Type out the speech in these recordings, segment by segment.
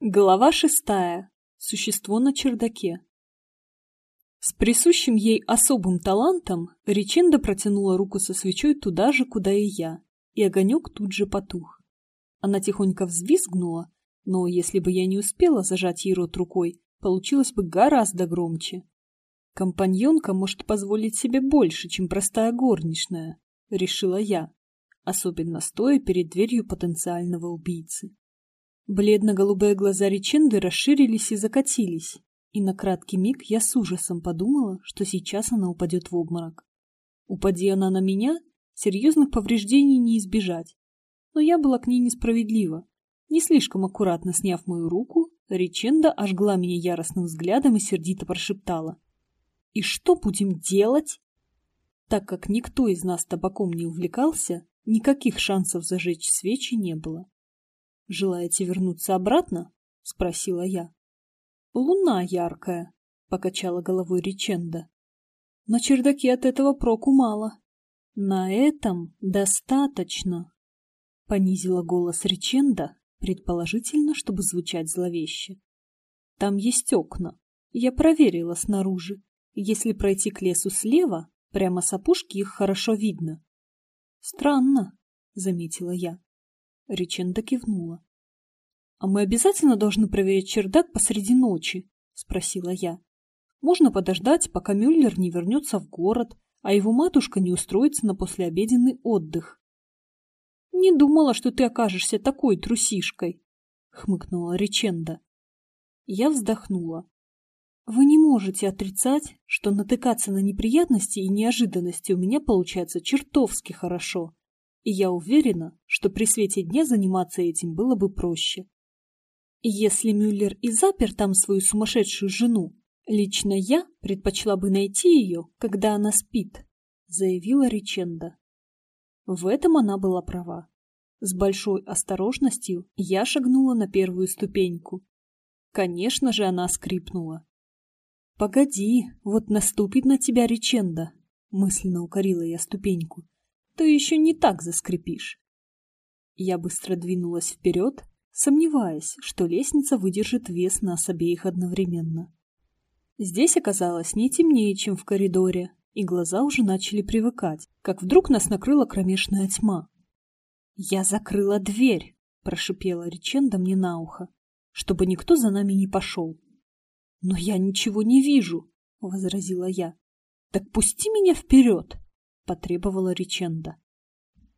Глава шестая. Существо на чердаке. С присущим ей особым талантом Риченда протянула руку со свечой туда же, куда и я, и огонек тут же потух. Она тихонько взвизгнула, но если бы я не успела зажать ей рот рукой, получилось бы гораздо громче. Компаньонка может позволить себе больше, чем простая горничная, решила я, особенно стоя перед дверью потенциального убийцы. Бледно-голубые глаза Риченды расширились и закатились, и на краткий миг я с ужасом подумала, что сейчас она упадет в обморок. Упади она на меня, серьезных повреждений не избежать. Но я была к ней несправедлива. Не слишком аккуратно сняв мою руку, Риченда ожгла меня яростным взглядом и сердито прошептала. «И что будем делать?» Так как никто из нас табаком не увлекался, никаких шансов зажечь свечи не было. «Желаете вернуться обратно?» — спросила я. «Луна яркая», — покачала головой Риченда. «На чердаке от этого проку мало». «На этом достаточно», — понизила голос Риченда, предположительно, чтобы звучать зловеще. «Там есть окна. Я проверила снаружи. Если пройти к лесу слева, прямо с опушки их хорошо видно». «Странно», — заметила я. Риченда кивнула. «А мы обязательно должны проверить чердак посреди ночи?» — спросила я. «Можно подождать, пока Мюллер не вернется в город, а его матушка не устроится на послеобеденный отдых». «Не думала, что ты окажешься такой трусишкой», — хмыкнула Риченда. Я вздохнула. «Вы не можете отрицать, что натыкаться на неприятности и неожиданности у меня получается чертовски хорошо и я уверена, что при свете дня заниматься этим было бы проще. если Мюллер и запер там свою сумасшедшую жену, лично я предпочла бы найти ее, когда она спит, заявила Риченда. В этом она была права. С большой осторожностью я шагнула на первую ступеньку. Конечно же, она скрипнула. «Погоди, вот наступит на тебя Риченда», — мысленно укорила я ступеньку то еще не так заскрипишь. Я быстро двинулась вперед, сомневаясь, что лестница выдержит вес нас обеих одновременно. Здесь оказалось не темнее, чем в коридоре, и глаза уже начали привыкать, как вдруг нас накрыла кромешная тьма. «Я закрыла дверь!» — прошипела Риченда мне на ухо, чтобы никто за нами не пошел. «Но я ничего не вижу!» — возразила я. «Так пусти меня вперед!» — потребовала Риченда.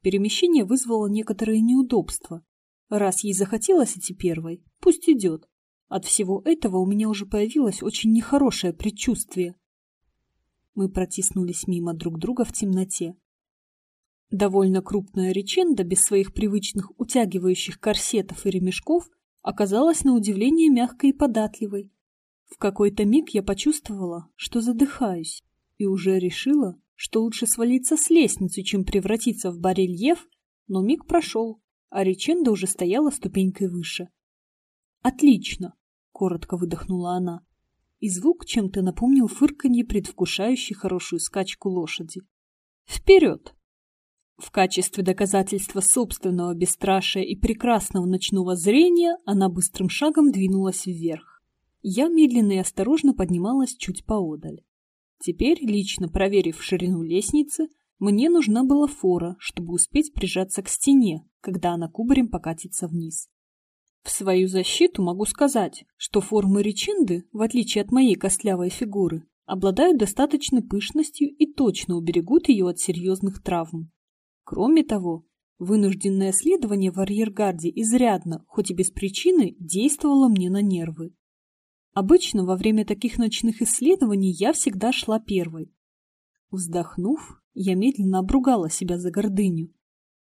Перемещение вызвало некоторые неудобства. Раз ей захотелось идти первой, пусть идет. От всего этого у меня уже появилось очень нехорошее предчувствие. Мы протиснулись мимо друг друга в темноте. Довольно крупная реченда без своих привычных утягивающих корсетов и ремешков оказалась на удивление мягкой и податливой. В какой-то миг я почувствовала, что задыхаюсь, и уже решила, что лучше свалиться с лестницы, чем превратиться в барельеф, но миг прошел, а Риченда уже стояла ступенькой выше. «Отлично!» — коротко выдохнула она. И звук чем-то напомнил фырканье, предвкушающей хорошую скачку лошади. «Вперед!» В качестве доказательства собственного бесстрашия и прекрасного ночного зрения она быстрым шагом двинулась вверх. Я медленно и осторожно поднималась чуть поодаль. Теперь, лично проверив ширину лестницы, мне нужна была фора, чтобы успеть прижаться к стене, когда она кубарем покатится вниз. В свою защиту могу сказать, что формы речинды, в отличие от моей костлявой фигуры, обладают достаточной пышностью и точно уберегут ее от серьезных травм. Кроме того, вынужденное следование в арьергарде изрядно, хоть и без причины, действовало мне на нервы. Обычно во время таких ночных исследований я всегда шла первой. Вздохнув, я медленно обругала себя за гордыню.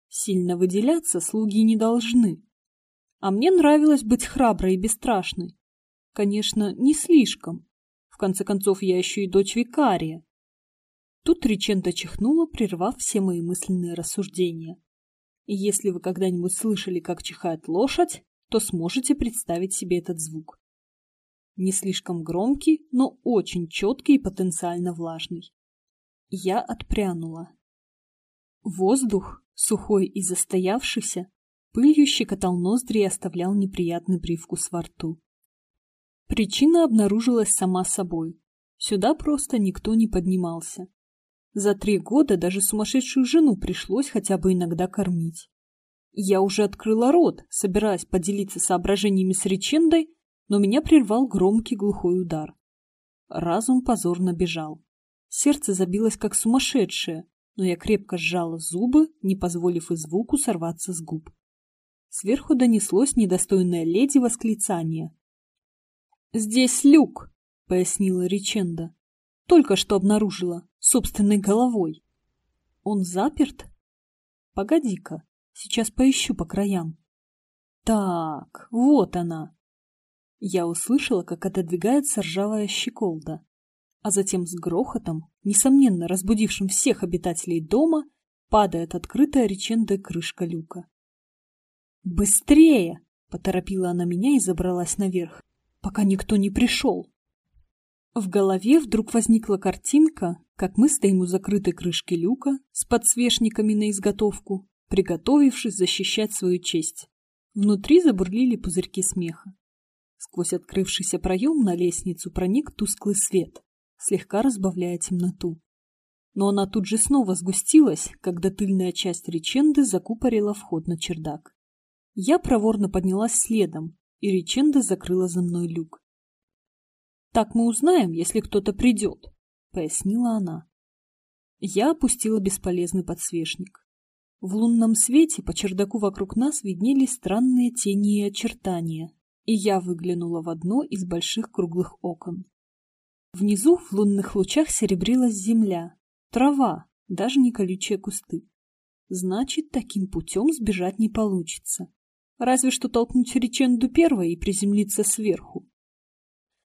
Сильно выделяться слуги не должны. А мне нравилось быть храброй и бесстрашной. Конечно, не слишком. В конце концов, я еще и дочь викария. Тут Ричента чихнула, прервав все мои мысленные рассуждения. Если вы когда-нибудь слышали, как чихает лошадь, то сможете представить себе этот звук. Не слишком громкий, но очень четкий и потенциально влажный. Я отпрянула. Воздух, сухой и застоявшийся, Пылью щекотал ноздри и оставлял неприятный привкус во рту. Причина обнаружилась сама собой. Сюда просто никто не поднимался. За три года даже сумасшедшую жену пришлось хотя бы иногда кормить. Я уже открыла рот, собираясь поделиться соображениями с речендой, но меня прервал громкий глухой удар. Разум позорно бежал. Сердце забилось как сумасшедшее, но я крепко сжала зубы, не позволив и звуку сорваться с губ. Сверху донеслось недостойное леди восклицание. «Здесь люк!» — пояснила Риченда. «Только что обнаружила, собственной головой. Он заперт? Погоди-ка, сейчас поищу по краям. Так, вот она!» Я услышала, как отодвигается ржавая щеколда а затем с грохотом, несомненно разбудившим всех обитателей дома, падает открытая реченда крышка люка. «Быстрее!» — поторопила она меня и забралась наверх, пока никто не пришел. В голове вдруг возникла картинка, как мы стоим у закрытой крышки люка с подсвечниками на изготовку, приготовившись защищать свою честь. Внутри забурлили пузырьки смеха. Сквозь открывшийся проем на лестницу проник тусклый свет слегка разбавляя темноту. Но она тут же снова сгустилась, когда тыльная часть реченды закупорила вход на чердак. Я проворно поднялась следом, и реченда закрыла за мной люк. «Так мы узнаем, если кто-то придет», — пояснила она. Я опустила бесполезный подсвечник. В лунном свете по чердаку вокруг нас виднелись странные тени и очертания, и я выглянула в одно из больших круглых окон. Внизу в лунных лучах серебрилась земля, трава, даже не колючие кусты. Значит, таким путем сбежать не получится. Разве что толкнуть реченду первой и приземлиться сверху.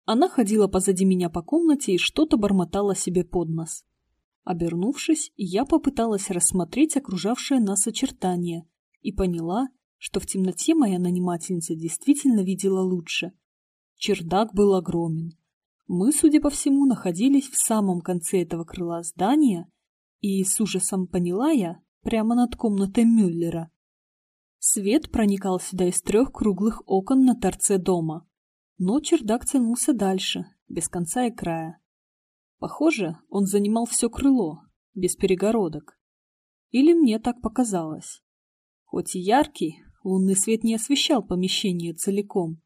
Она ходила позади меня по комнате и что-то бормотала себе под нос. Обернувшись, я попыталась рассмотреть окружавшее нас очертания и поняла, что в темноте моя нанимательница действительно видела лучше. Чердак был огромен. Мы, судя по всему, находились в самом конце этого крыла здания, и с ужасом поняла я, прямо над комнатой Мюллера. Свет проникал сюда из трех круглых окон на торце дома, но чердак тянулся дальше, без конца и края. Похоже, он занимал все крыло, без перегородок. Или мне так показалось. Хоть и яркий, лунный свет не освещал помещение целиком.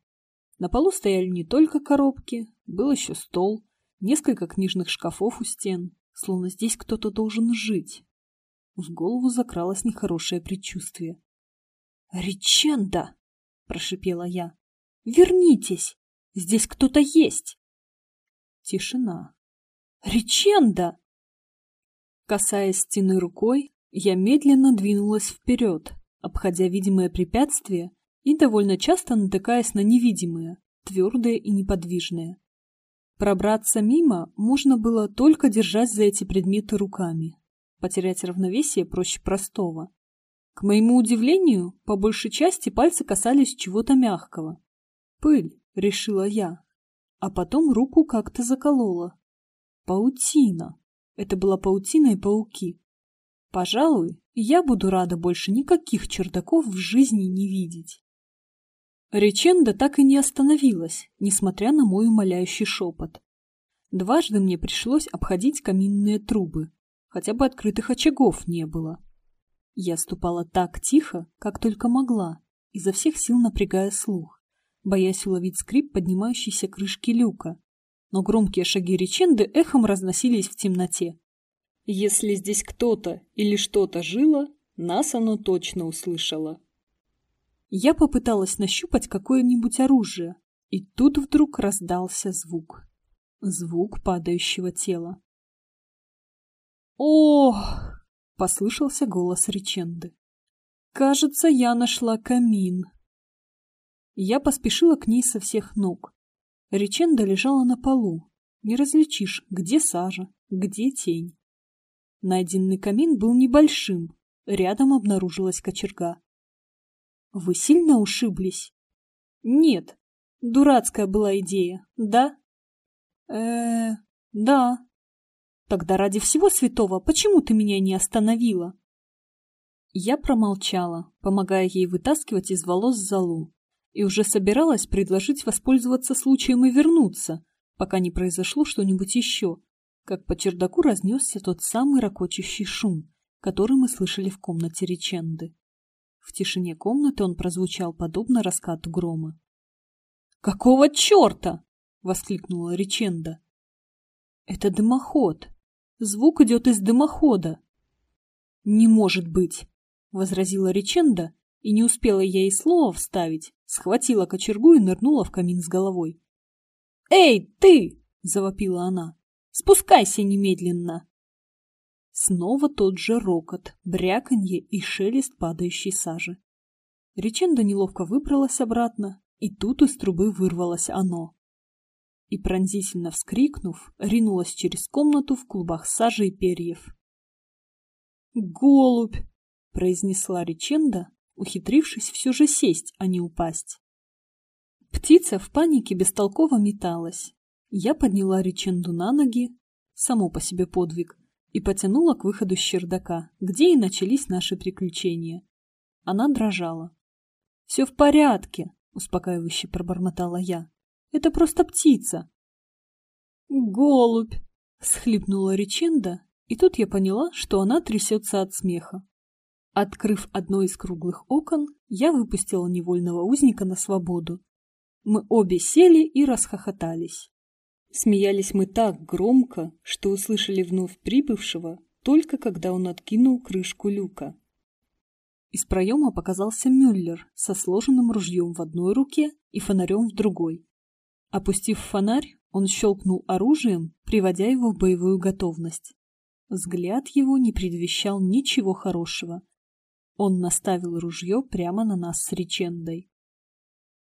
На полу стояли не только коробки, был еще стол, несколько книжных шкафов у стен, словно здесь кто-то должен жить. В голову закралось нехорошее предчувствие. «Реченда!» — прошипела я. «Вернитесь! Здесь кто-то есть!» Тишина. «Реченда!» Касаясь стены рукой, я медленно двинулась вперед, обходя видимое препятствие и довольно часто натыкаясь на невидимые, твердые и неподвижные. Пробраться мимо можно было только держась за эти предметы руками. Потерять равновесие проще простого. К моему удивлению, по большей части пальцы касались чего-то мягкого. «Пыль», — решила я. А потом руку как-то заколола. Паутина. Это была паутина и пауки. Пожалуй, я буду рада больше никаких чердаков в жизни не видеть. Реченда так и не остановилась, несмотря на мой умоляющий шепот. Дважды мне пришлось обходить каминные трубы, хотя бы открытых очагов не было. Я ступала так тихо, как только могла, изо всех сил напрягая слух, боясь уловить скрип поднимающейся крышки люка, но громкие шаги реченды эхом разносились в темноте. Если здесь кто-то или что-то жило, нас оно точно услышало. Я попыталась нащупать какое-нибудь оружие, и тут вдруг раздался звук. Звук падающего тела. «Ох!» — послышался голос Риченды. «Кажется, я нашла камин». Я поспешила к ней со всех ног. Риченда лежала на полу. Не различишь, где сажа, где тень. Найденный камин был небольшим. Рядом обнаружилась кочерга. Вы сильно ушиблись? Нет. Дурацкая была идея, да? э да. Тогда ради всего святого, почему ты меня не остановила? Я промолчала, помогая ей вытаскивать из волос залу, и уже собиралась предложить воспользоваться случаем и вернуться, пока не произошло что-нибудь еще, как по чердаку разнесся тот самый ракочущий шум, который мы слышали в комнате Риченды. В тишине комнаты он прозвучал подобно раскату грома. «Какого черта?» — воскликнула Риченда. «Это дымоход. Звук идет из дымохода». «Не может быть!» — возразила Риченда, и не успела я и слова вставить, схватила кочергу и нырнула в камин с головой. «Эй, ты!» — завопила она. «Спускайся немедленно!» Снова тот же рокот, бряканье и шелест падающей сажи. Риченда неловко выбралась обратно, и тут из трубы вырвалось оно. И, пронзительно вскрикнув, ринулась через комнату в клубах сажи и перьев. «Голубь!» — произнесла Риченда, ухитрившись все же сесть, а не упасть. Птица в панике бестолково металась. Я подняла Риченду на ноги, само по себе подвиг, и потянула к выходу с чердака, где и начались наши приключения. Она дрожала. «Все в порядке», — успокаивающе пробормотала я. «Это просто птица». «Голубь», — схлипнула Риченда, и тут я поняла, что она трясется от смеха. Открыв одно из круглых окон, я выпустила невольного узника на свободу. Мы обе сели и расхохотались. Смеялись мы так громко, что услышали вновь прибывшего, только когда он откинул крышку люка. Из проема показался Мюллер со сложенным ружьем в одной руке и фонарем в другой. Опустив фонарь, он щелкнул оружием, приводя его в боевую готовность. Взгляд его не предвещал ничего хорошего. Он наставил ружье прямо на нас с речендой.